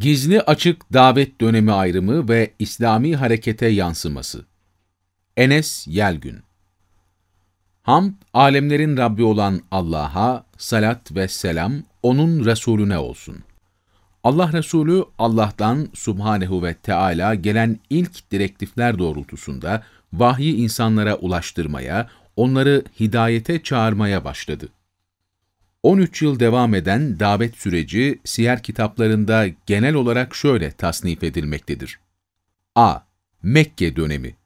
Gizli açık davet dönemi ayrımı ve İslami harekete yansıması. Enes Yelgün Hamd, alemlerin Rabbi olan Allah'a, salat ve selam, O'nun Resulüne olsun. Allah Resulü, Allah'tan Subhanehu ve Teala gelen ilk direktifler doğrultusunda, vahyi insanlara ulaştırmaya, onları hidayete çağırmaya başladı. 13 yıl devam eden davet süreci siyer kitaplarında genel olarak şöyle tasnif edilmektedir. A. Mekke dönemi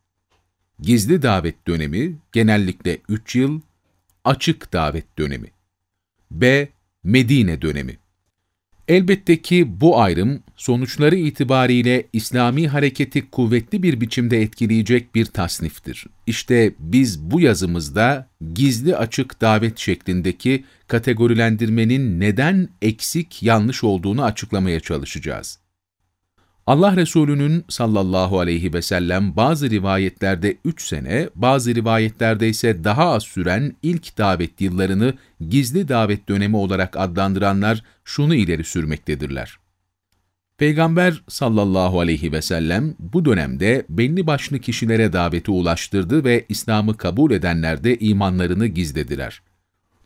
Gizli davet dönemi genellikle 3 yıl, açık davet dönemi. B. Medine dönemi Elbette ki bu ayrım sonuçları itibariyle İslami hareketi kuvvetli bir biçimde etkileyecek bir tasniftir. İşte biz bu yazımızda gizli açık davet şeklindeki kategorilendirmenin neden eksik yanlış olduğunu açıklamaya çalışacağız. Allah Resulü'nün sallallahu aleyhi ve sellem bazı rivayetlerde 3 sene, bazı rivayetlerde ise daha az süren ilk davet yıllarını gizli davet dönemi olarak adlandıranlar şunu ileri sürmektedirler. Peygamber sallallahu aleyhi ve sellem bu dönemde belli başlı kişilere daveti ulaştırdı ve İslam'ı kabul edenler de imanlarını gizlediler.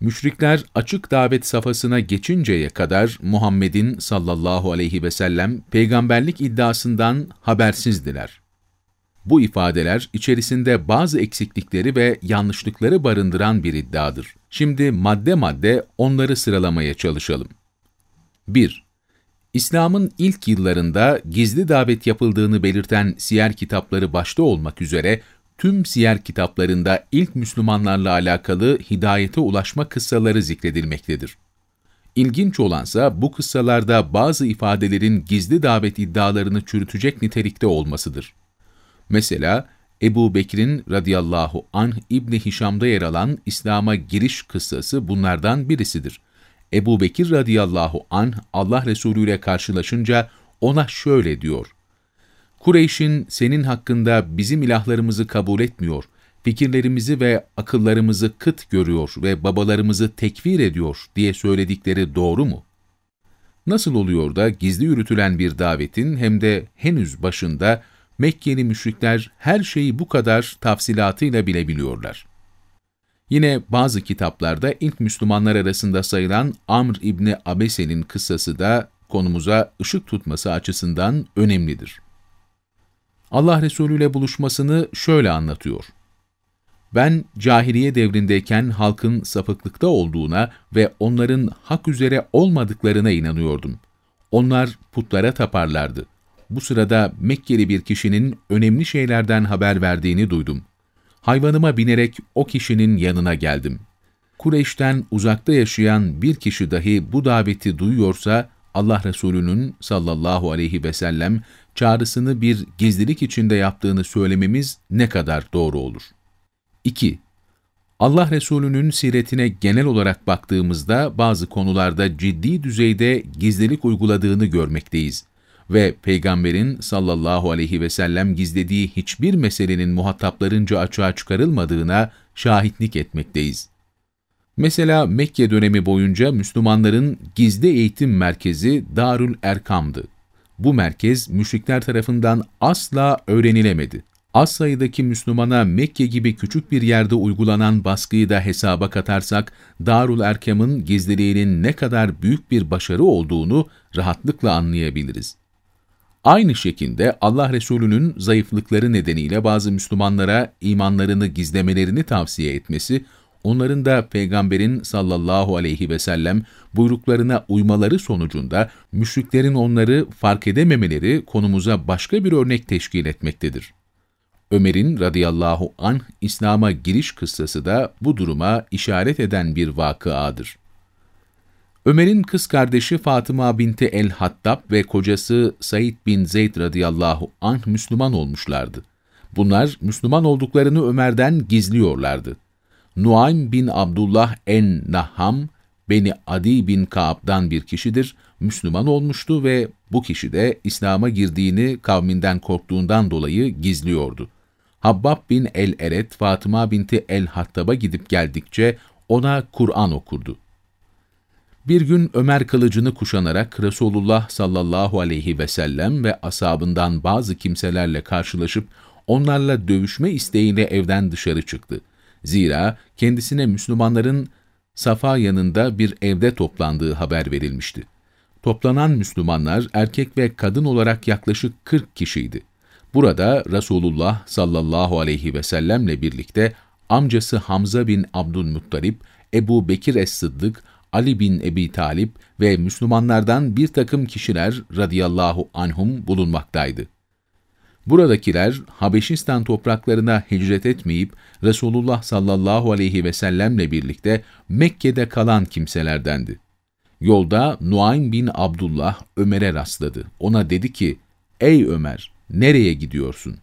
Müşrikler açık davet safhasına geçinceye kadar Muhammed'in sallallahu aleyhi ve sellem peygamberlik iddiasından habersizdiler. Bu ifadeler içerisinde bazı eksiklikleri ve yanlışlıkları barındıran bir iddiadır. Şimdi madde madde onları sıralamaya çalışalım. 1. İslam'ın ilk yıllarında gizli davet yapıldığını belirten siyer kitapları başta olmak üzere tüm siyer kitaplarında ilk Müslümanlarla alakalı hidayete ulaşma kıssaları zikredilmektedir. İlginç olansa bu kıssalarda bazı ifadelerin gizli davet iddialarını çürütecek nitelikte olmasıdır. Mesela Ebu Bekir'in radıyallahu anh İbni Hişam'da yer alan İslam'a giriş kıssası bunlardan birisidir. Ebu Bekir radıyallahu anh Allah Resulü ile karşılaşınca ona şöyle diyor. Kureyş'in senin hakkında bizim ilahlarımızı kabul etmiyor, fikirlerimizi ve akıllarımızı kıt görüyor ve babalarımızı tekfir ediyor diye söyledikleri doğru mu? Nasıl oluyor da gizli yürütülen bir davetin hem de henüz başında Mekkeli müşrikler her şeyi bu kadar tafsilatıyla bilebiliyorlar? Yine bazı kitaplarda ilk Müslümanlar arasında sayılan Amr İbni Abese'nin kıssası da konumuza ışık tutması açısından önemlidir. Allah Resulü ile buluşmasını şöyle anlatıyor. Ben cahiliye devrindeyken halkın sapıklıkta olduğuna ve onların hak üzere olmadıklarına inanıyordum. Onlar putlara taparlardı. Bu sırada Mekkeli bir kişinin önemli şeylerden haber verdiğini duydum. Hayvanıma binerek o kişinin yanına geldim. Kureyş'ten uzakta yaşayan bir kişi dahi bu daveti duyuyorsa, Allah Resulü'nün sallallahu aleyhi ve sellem çağrısını bir gizlilik içinde yaptığını söylememiz ne kadar doğru olur? 2. Allah Resulü'nün siretine genel olarak baktığımızda bazı konularda ciddi düzeyde gizlilik uyguladığını görmekteyiz ve Peygamberin sallallahu aleyhi ve sellem gizlediği hiçbir meselenin muhataplarınca açığa çıkarılmadığına şahitlik etmekteyiz. Mesela Mekke dönemi boyunca Müslümanların gizli eğitim merkezi Darül Erkam'dı. Bu merkez müşrikler tarafından asla öğrenilemedi. Az sayıdaki Müslümana Mekke gibi küçük bir yerde uygulanan baskıyı da hesaba katarsak, Darül Erkam'ın gizliliğinin ne kadar büyük bir başarı olduğunu rahatlıkla anlayabiliriz. Aynı şekilde Allah Resulü'nün zayıflıkları nedeniyle bazı Müslümanlara imanlarını gizlemelerini tavsiye etmesi, onların da Peygamberin sallallahu aleyhi ve sellem buyruklarına uymaları sonucunda müşriklerin onları fark edememeleri konumuza başka bir örnek teşkil etmektedir. Ömer'in radıyallahu anh İslam'a giriş kıssası da bu duruma işaret eden bir vakıadır. Ömer'in kız kardeşi Fatıma binti el-Hattab ve kocası Said bin Zeyd radıyallahu anh Müslüman olmuşlardı. Bunlar Müslüman olduklarını Ömer'den gizliyorlardı. Nuaym bin Abdullah en-Nahham, Beni Adi bin Kaab'dan bir kişidir, Müslüman olmuştu ve bu kişi de İslam'a girdiğini kavminden korktuğundan dolayı gizliyordu. Habbab bin el-Eret, Fatıma binti el-Hattab'a gidip geldikçe ona Kur'an okurdu. Bir gün Ömer kılıcını kuşanarak Resulullah sallallahu aleyhi ve sellem ve asabından bazı kimselerle karşılaşıp onlarla dövüşme isteğiyle evden dışarı çıktı. Zira kendisine Müslümanların Safa yanında bir evde toplandığı haber verilmişti. Toplanan Müslümanlar erkek ve kadın olarak yaklaşık 40 kişiydi. Burada Resulullah sallallahu aleyhi ve sellemle birlikte amcası Hamza bin Abdülmuttalip, Ebu Bekir Es-Sıddık, Ali bin Ebi Talip ve Müslümanlardan bir takım kişiler radıyallahu anhum bulunmaktaydı. Buradakiler Habeşistan topraklarına hicret etmeyip Resulullah sallallahu aleyhi ve sellemle birlikte Mekke'de kalan kimselerdendi. Yolda Nuaym bin Abdullah Ömer'e rastladı. Ona dedi ki, ''Ey Ömer, nereye gidiyorsun?''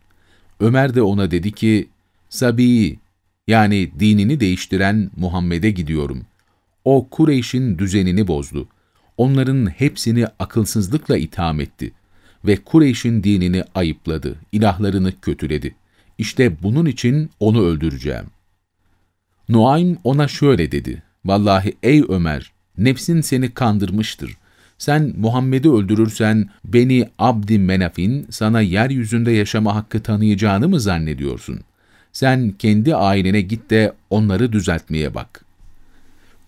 Ömer de ona dedi ki, ''Sabi'yi, yani dinini değiştiren Muhammed'e gidiyorum. O Kureyş'in düzenini bozdu. Onların hepsini akılsızlıkla itham etti ve Kureyş'in dinini ayıpladı, ilahlarını kötüledi. İşte bunun için onu öldüreceğim. Nuaym ona şöyle dedi, Vallahi ey Ömer, nefsin seni kandırmıştır. Sen Muhammed'i öldürürsen beni Abdi Menaf'in sana yeryüzünde yaşama hakkı tanıyacağını mı zannediyorsun? Sen kendi ailene git de onları düzeltmeye bak.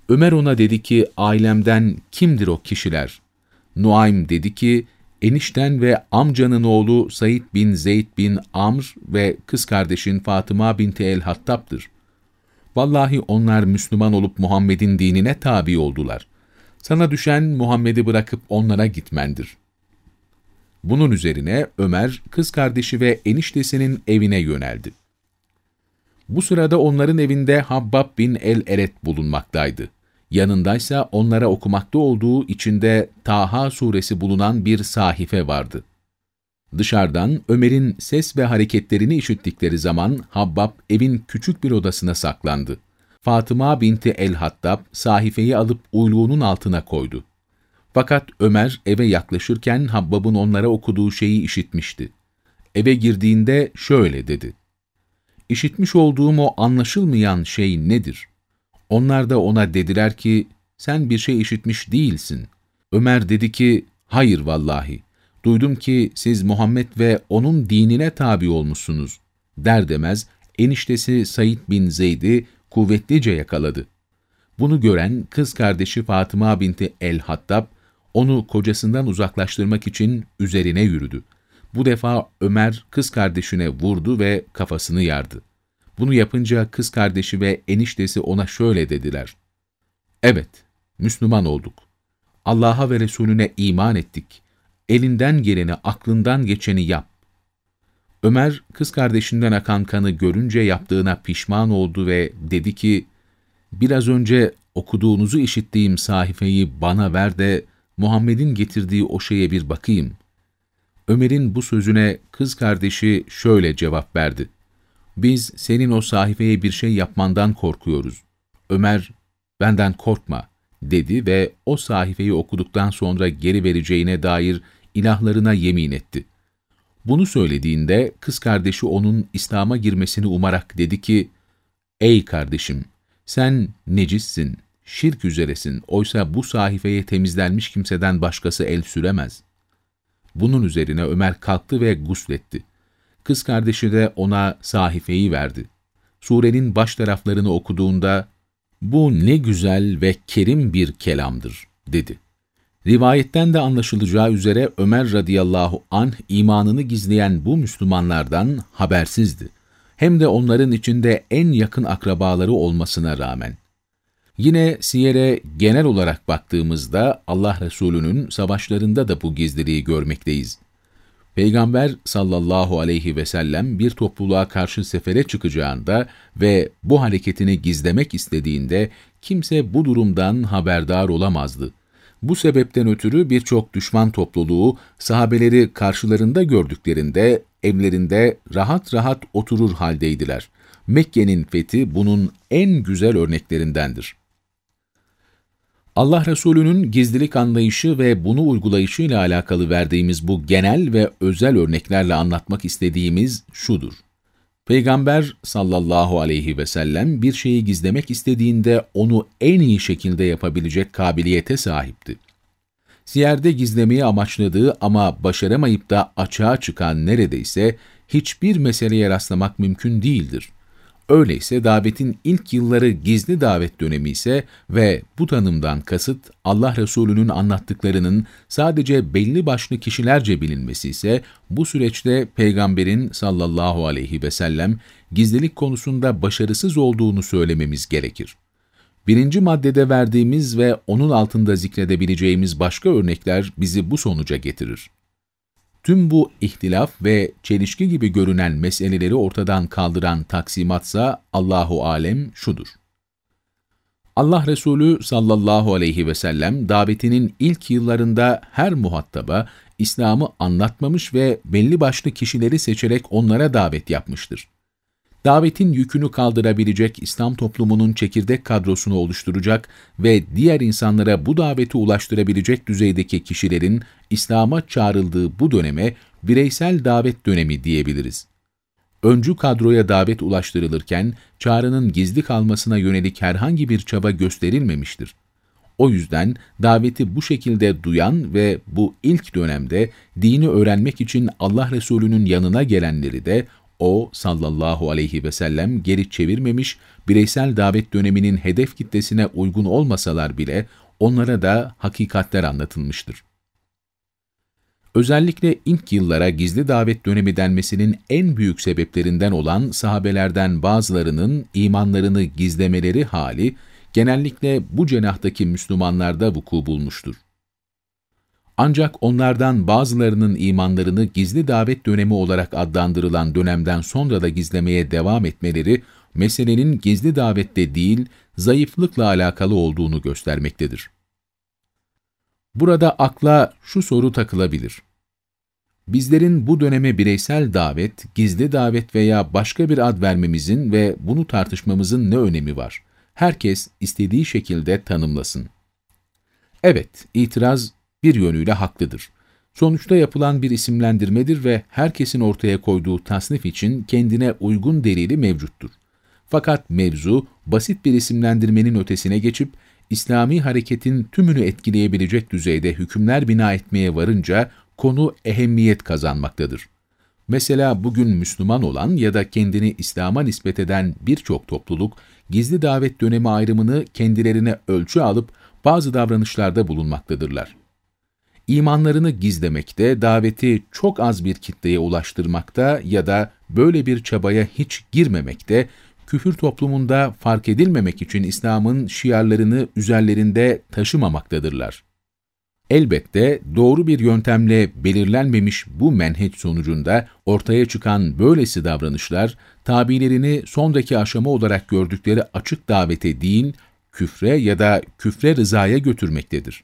Ömer ona dedi ki, ailemden kimdir o kişiler? Nuaym dedi ki, enişten ve amcanın oğlu Said bin Zeyd bin Amr ve kız kardeşin Fatıma binti el-Hattab'dır. Vallahi onlar Müslüman olup Muhammed'in dinine tabi oldular. Sana düşen Muhammed'i bırakıp onlara gitmendir. Bunun üzerine Ömer, kız kardeşi ve eniştesinin evine yöneldi. Bu sırada onların evinde Habbab bin el-Eret bulunmaktaydı. Yanındaysa onlara okumakta olduğu içinde Taha suresi bulunan bir sahife vardı. Dışarıdan Ömer'in ses ve hareketlerini işittikleri zaman Habbab evin küçük bir odasına saklandı. Fatıma binti el-Hattab sahifeyi alıp uyluğunun altına koydu. Fakat Ömer eve yaklaşırken Habbab'ın onlara okuduğu şeyi işitmişti. Eve girdiğinde şöyle dedi. İşitmiş olduğum o anlaşılmayan şey nedir? Onlar da ona dediler ki, sen bir şey işitmiş değilsin. Ömer dedi ki, hayır vallahi, duydum ki siz Muhammed ve onun dinine tabi olmuşsunuz. Der demez, eniştesi Said bin Zeyd'i kuvvetlice yakaladı. Bunu gören kız kardeşi Fatıma binti El-Hattab, onu kocasından uzaklaştırmak için üzerine yürüdü. Bu defa Ömer kız kardeşine vurdu ve kafasını yardı. Bunu yapınca kız kardeşi ve eniştesi ona şöyle dediler. Evet, Müslüman olduk. Allah'a ve Resulüne iman ettik. Elinden geleni, aklından geçeni yap. Ömer, kız kardeşinden akan kanı görünce yaptığına pişman oldu ve dedi ki, biraz önce okuduğunuzu işittiğim sahifeyi bana ver de Muhammed'in getirdiği o şeye bir bakayım. Ömer'in bu sözüne kız kardeşi şöyle cevap verdi. Biz senin o sahifeye bir şey yapmandan korkuyoruz. Ömer, benden korkma dedi ve o sahifeyi okuduktan sonra geri vereceğine dair ilahlarına yemin etti. Bunu söylediğinde kız kardeşi onun İslam'a girmesini umarak dedi ki, Ey kardeşim, sen necissin, şirk üzeresin, oysa bu sahifeye temizlenmiş kimseden başkası el süremez. Bunun üzerine Ömer kalktı ve gusletti. Kız kardeşi de ona sahifeyi verdi. Surenin baş taraflarını okuduğunda, bu ne güzel ve kerim bir kelamdır, dedi. Rivayetten de anlaşılacağı üzere Ömer radıyallahu anh imanını gizleyen bu Müslümanlardan habersizdi. Hem de onların içinde en yakın akrabaları olmasına rağmen. Yine siyere genel olarak baktığımızda Allah Resulü'nün savaşlarında da bu gizliliği görmekteyiz. Peygamber sallallahu aleyhi ve sellem bir topluluğa karşı sefere çıkacağında ve bu hareketini gizlemek istediğinde kimse bu durumdan haberdar olamazdı. Bu sebepten ötürü birçok düşman topluluğu sahabeleri karşılarında gördüklerinde evlerinde rahat rahat oturur haldeydiler. Mekke'nin fethi bunun en güzel örneklerindendir. Allah Resulü'nün gizlilik anlayışı ve bunu uygulayışıyla alakalı verdiğimiz bu genel ve özel örneklerle anlatmak istediğimiz şudur. Peygamber sallallahu aleyhi ve sellem bir şeyi gizlemek istediğinde onu en iyi şekilde yapabilecek kabiliyete sahipti. Siyerde gizlemeyi amaçladığı ama başaramayıp da açığa çıkan neredeyse hiçbir meseleye rastlamak mümkün değildir. Öyleyse davetin ilk yılları gizli davet dönemi ise ve bu tanımdan kasıt Allah Resulü'nün anlattıklarının sadece belli başlı kişilerce bilinmesi ise bu süreçte Peygamberin sallallahu aleyhi ve sellem gizlilik konusunda başarısız olduğunu söylememiz gerekir. Birinci maddede verdiğimiz ve onun altında zikredebileceğimiz başka örnekler bizi bu sonuca getirir. Tüm bu ihtilaf ve çelişki gibi görünen meseleleri ortadan kaldıran taksimatsa Allahu alem şudur. Allah Resulü sallallahu aleyhi ve sellem davetinin ilk yıllarında her muhataba İslam'ı anlatmamış ve belli başlı kişileri seçerek onlara davet yapmıştır davetin yükünü kaldırabilecek İslam toplumunun çekirdek kadrosunu oluşturacak ve diğer insanlara bu daveti ulaştırabilecek düzeydeki kişilerin İslam'a çağrıldığı bu döneme bireysel davet dönemi diyebiliriz. Öncü kadroya davet ulaştırılırken çağrının gizli kalmasına yönelik herhangi bir çaba gösterilmemiştir. O yüzden daveti bu şekilde duyan ve bu ilk dönemde dini öğrenmek için Allah Resulü'nün yanına gelenleri de o sallallahu aleyhi ve sellem geri çevirmemiş, bireysel davet döneminin hedef kitlesine uygun olmasalar bile onlara da hakikatler anlatılmıştır. Özellikle ilk yıllara gizli davet dönemi denmesinin en büyük sebeplerinden olan sahabelerden bazılarının imanlarını gizlemeleri hali, genellikle bu cenahtaki Müslümanlarda vuku bulmuştur. Ancak onlardan bazılarının imanlarını gizli davet dönemi olarak adlandırılan dönemden sonra da gizlemeye devam etmeleri, meselenin gizli davette değil, zayıflıkla alakalı olduğunu göstermektedir. Burada akla şu soru takılabilir. Bizlerin bu döneme bireysel davet, gizli davet veya başka bir ad vermemizin ve bunu tartışmamızın ne önemi var? Herkes istediği şekilde tanımlasın. Evet, itiraz bir yönüyle haklıdır. Sonuçta yapılan bir isimlendirmedir ve herkesin ortaya koyduğu tasnif için kendine uygun delili mevcuttur. Fakat mevzu, basit bir isimlendirmenin ötesine geçip, İslami hareketin tümünü etkileyebilecek düzeyde hükümler bina etmeye varınca, konu ehemmiyet kazanmaktadır. Mesela bugün Müslüman olan ya da kendini İslam'a nispet eden birçok topluluk, gizli davet dönemi ayrımını kendilerine ölçü alıp bazı davranışlarda bulunmaktadırlar imanlarını gizlemekte, daveti çok az bir kitleye ulaştırmakta ya da böyle bir çabaya hiç girmemekte, küfür toplumunda fark edilmemek için İslam'ın şiarlarını üzerlerinde taşımamaktadırlar. Elbette doğru bir yöntemle belirlenmemiş bu menheç sonucunda ortaya çıkan böylesi davranışlar, tabilerini sondaki aşama olarak gördükleri açık davete değil, küfre ya da küfre rızaya götürmektedir.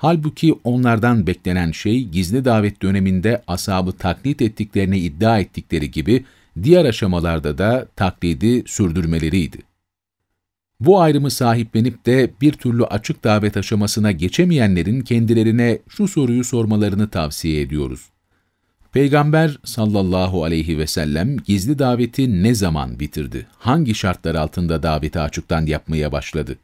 Halbuki onlardan beklenen şey gizli davet döneminde asabı taklit ettiklerini iddia ettikleri gibi diğer aşamalarda da taklidi sürdürmeleriydi. Bu ayrımı sahiplenip de bir türlü açık davet aşamasına geçemeyenlerin kendilerine şu soruyu sormalarını tavsiye ediyoruz. Peygamber sallallahu aleyhi ve sellem gizli daveti ne zaman bitirdi? Hangi şartlar altında daveti açıktan yapmaya başladı?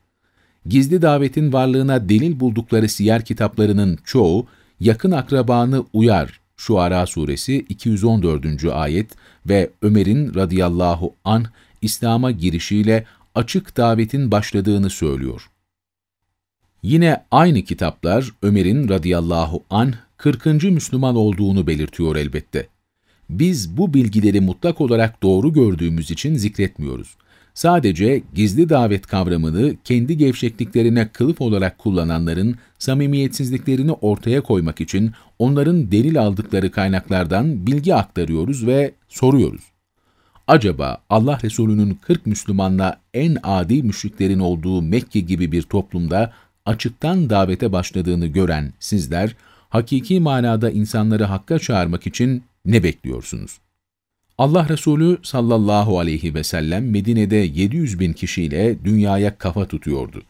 Gizli davetin varlığına delil buldukları siyer kitaplarının çoğu, yakın akrabanı uyar, Şuara suresi 214. ayet ve Ömer'in radıyallahu anh İslam'a girişiyle açık davetin başladığını söylüyor. Yine aynı kitaplar Ömer'in radıyallahu anh 40. Müslüman olduğunu belirtiyor elbette. Biz bu bilgileri mutlak olarak doğru gördüğümüz için zikretmiyoruz. Sadece gizli davet kavramını kendi gevşekliklerine kılıf olarak kullananların samimiyetsizliklerini ortaya koymak için onların delil aldıkları kaynaklardan bilgi aktarıyoruz ve soruyoruz. Acaba Allah Resulü'nün 40 Müslümanla en adi müşriklerin olduğu Mekke gibi bir toplumda açıktan davete başladığını gören sizler, hakiki manada insanları hakka çağırmak için ne bekliyorsunuz? Allah Resulü sallallahu aleyhi ve sellem Medine'de 700 bin kişiyle dünyaya kafa tutuyordu.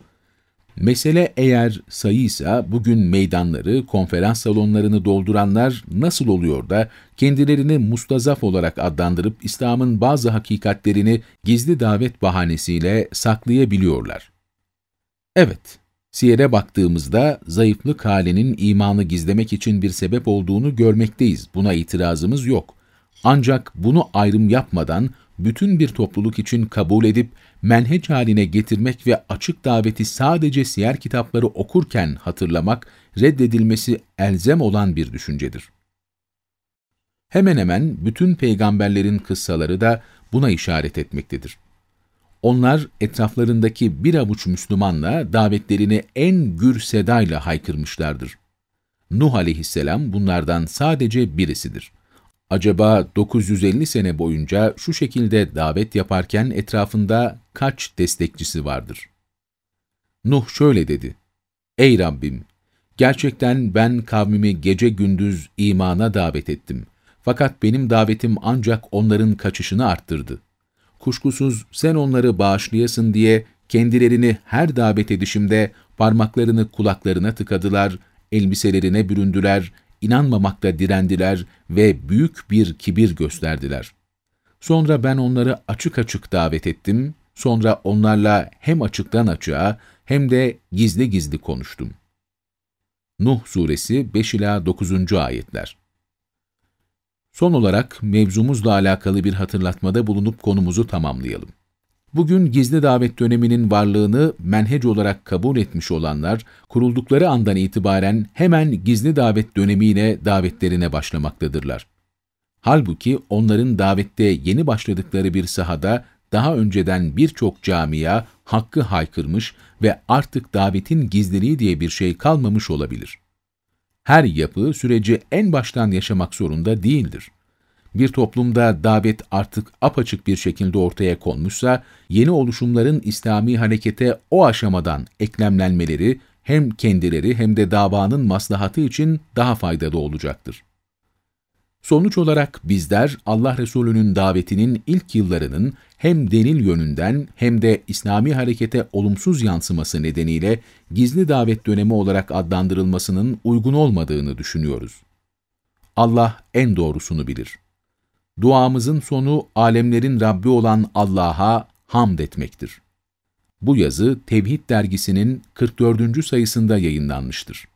Mesele eğer sayıysa bugün meydanları, konferans salonlarını dolduranlar nasıl oluyor da kendilerini mustazaf olarak adlandırıp İslam'ın bazı hakikatlerini gizli davet bahanesiyle saklayabiliyorlar? Evet, siyere baktığımızda zayıflık halinin imanı gizlemek için bir sebep olduğunu görmekteyiz. Buna itirazımız yok. Ancak bunu ayrım yapmadan bütün bir topluluk için kabul edip menheç haline getirmek ve açık daveti sadece siyer kitapları okurken hatırlamak, reddedilmesi elzem olan bir düşüncedir. Hemen hemen bütün peygamberlerin kıssaları da buna işaret etmektedir. Onlar etraflarındaki bir avuç Müslümanla davetlerini en gür sedayla haykırmışlardır. Nuh aleyhisselam bunlardan sadece birisidir. Acaba 950 sene boyunca şu şekilde davet yaparken etrafında kaç destekçisi vardır? Nuh şöyle dedi, Ey Rabbim! Gerçekten ben kavmimi gece gündüz imana davet ettim. Fakat benim davetim ancak onların kaçışını arttırdı. Kuşkusuz sen onları bağışlayasın diye kendilerini her davet edişimde parmaklarını kulaklarına tıkadılar, elbiselerine büründüler, inanmamakta direndiler ve büyük bir kibir gösterdiler. Sonra ben onları açık açık davet ettim, sonra onlarla hem açıktan açığa hem de gizli gizli konuştum. Nuh Suresi 5 ila 9. ayetler. Son olarak mevzumuzla alakalı bir hatırlatmada bulunup konumuzu tamamlayalım. Bugün gizli davet döneminin varlığını menhec olarak kabul etmiş olanlar, kuruldukları andan itibaren hemen gizli davet dönemiyle davetlerine başlamaktadırlar. Halbuki onların davette yeni başladıkları bir sahada daha önceden birçok camia hakkı haykırmış ve artık davetin gizliliği diye bir şey kalmamış olabilir. Her yapı süreci en baştan yaşamak zorunda değildir. Bir toplumda davet artık apaçık bir şekilde ortaya konmuşsa, yeni oluşumların İslami harekete o aşamadan eklemlenmeleri hem kendileri hem de davanın maslahatı için daha faydalı olacaktır. Sonuç olarak bizler Allah Resulü'nün davetinin ilk yıllarının hem delil yönünden hem de İslami harekete olumsuz yansıması nedeniyle gizli davet dönemi olarak adlandırılmasının uygun olmadığını düşünüyoruz. Allah en doğrusunu bilir. Duamızın sonu alemlerin Rabbi olan Allah'a hamd etmektir. Bu yazı Tevhid dergisinin 44. sayısında yayınlanmıştır.